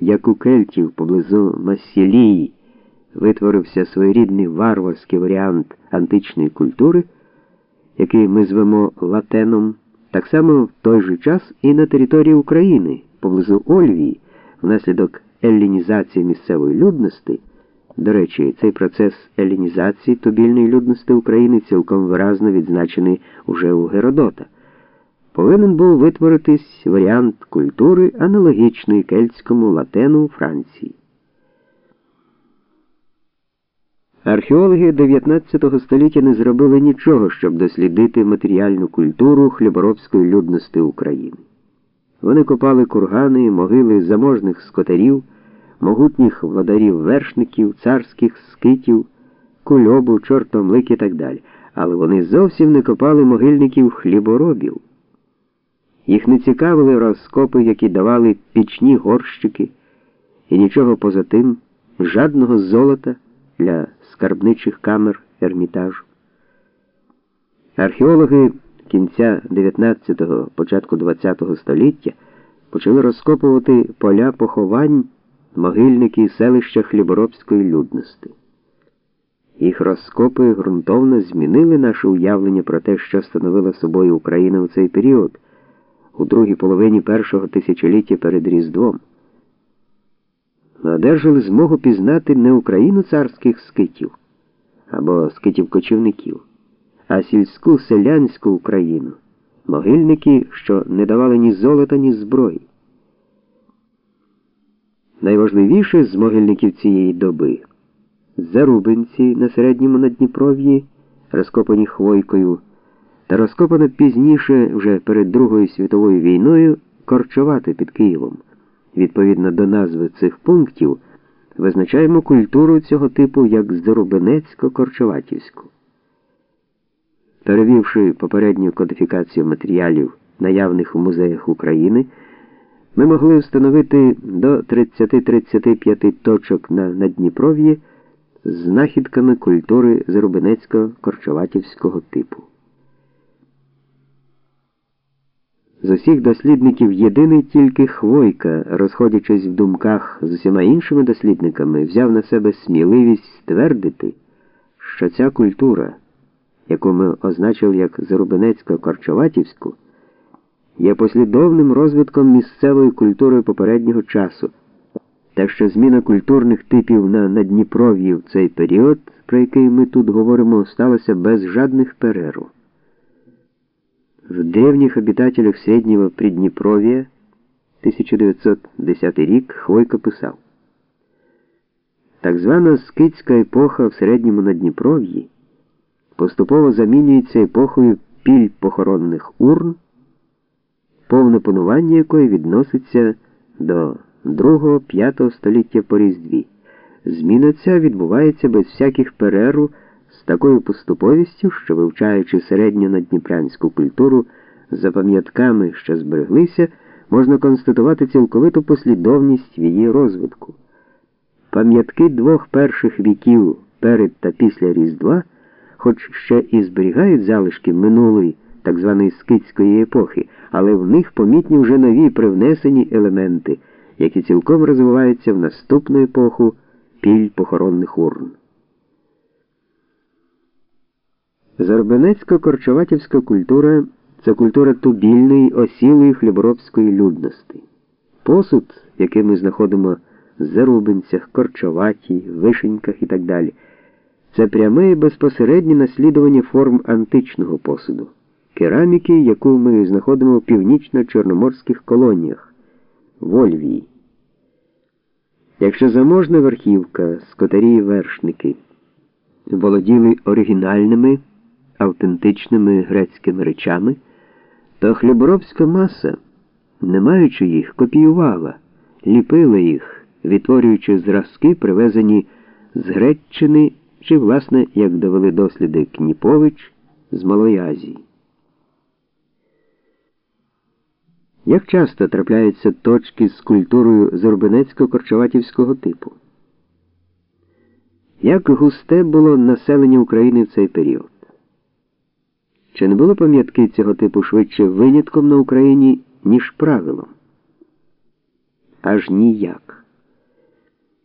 як у кельтів поблизу Масілії витворився своєрідний варварський варіант античної культури, який ми звемо латеном, так само в той же час і на території України, поблизу Ольвії, внаслідок еллінізації місцевої людності. До речі, цей процес елінізації тубільної людності України цілком виразно відзначений уже у Геродота. Повинен був витворитись варіант культури, аналогічної кельтському латену у Франції. Археологи 19 століття не зробили нічого, щоб дослідити матеріальну культуру хліборобської людності України. Вони копали кургани, могили заможних скотарів могутніх владарів вершників, царських скитів, кульобу, чортомлик і так далі. Але вони зовсім не копали могильників хліборобів. Їх не цікавили розкопи, які давали пічні горщики, і нічого поза тим, жадного золота для скарбничих камер Ермітажу. Археологи кінця 19-го, початку 20-го століття почали розкопувати поля поховань могильники селища хліборобської людності. Їх розкопи ґрунтовно змінили наше уявлення про те, що становила собою Україна у цей період, у другій половині першого тисячоліття перед Різдвом. Одержали змогу пізнати не Україну царських скитів або скитів кочівників, а сільську селянську Україну, могильники, що не давали ні золота, ні зброї. Найважливіше з могильників цієї доби зарубинці на середньому Надніпров'ї, розкопані хвойкою, та розкопано пізніше, вже перед Другою світовою війною, корчувати під Києвом. Відповідно до назви цих пунктів, визначаємо культуру цього типу як Зарубинецько-Корчоватівську. Перевівши попередню кодифікацію матеріалів, наявних у музеях України ми могли встановити до 30-35 точок на Надніпров'ї з знахідками культури Зарубинецько-Корчоватівського типу. З усіх дослідників єдиний тільки Хвойка, розходячись в думках з усіма іншими дослідниками, взяв на себе сміливість ствердити, що ця культура, яку ми означили як Зарубинецько-Корчоватівську, є послідовним розвитком місцевої культури попереднього часу, так що зміна культурних типів на Надніпров'ї в цей період, про який ми тут говоримо, сталася без жадних перерв. В древніх обитателях Середнього Придніпров'я 1910 рік Хвойко писав. Так звана скитська епоха в середньому Надніпров'ї поступово замінюється епохою піль похоронних урн повне панування якої відноситься до 2-5 століття по Різдві. Зміна ця відбувається без всяких перерв такою поступовістю, що, вивчаючи середню надніпрянську культуру за пам'ятками, що збереглися, можна констатувати цілковиту послідовність в її розвитку. Пам'ятки двох перших віків перед та після Різдва, хоч ще і зберігають залишки минулої так званої скитської епохи, але в них помітні вже нові привнесені елементи, які цілком розвиваються в наступну епоху піль похоронних урн. Зарбенецько-корчоватівська культура це культура тубільної, осілої хліборобської людності. Посуд, який ми знаходимо в Зарубинцях, Корчоваті, Вишеньках і так далі, це пряме і безпосереднє наслідування форм античного посуду кераміки, яку ми знаходимо в північно-чорноморських колоніях в Ольвії. Якщо заможна верхівка, скотарі і вершники володіли оригінальними, автентичними грецькими речами, то хліборобська маса, не маючи їх, копіювала, ліпила їх, відтворюючи зразки, привезені з Греччини чи, власне, як довели досліди Кніпович з Малої Азії. Як часто трапляються точки з культурою Зорбинецько-Корчоватівського типу? Як густе було населення України в цей період? Чи не було пам'ятки цього типу швидше винятком на Україні, ніж правилом? Аж ніяк.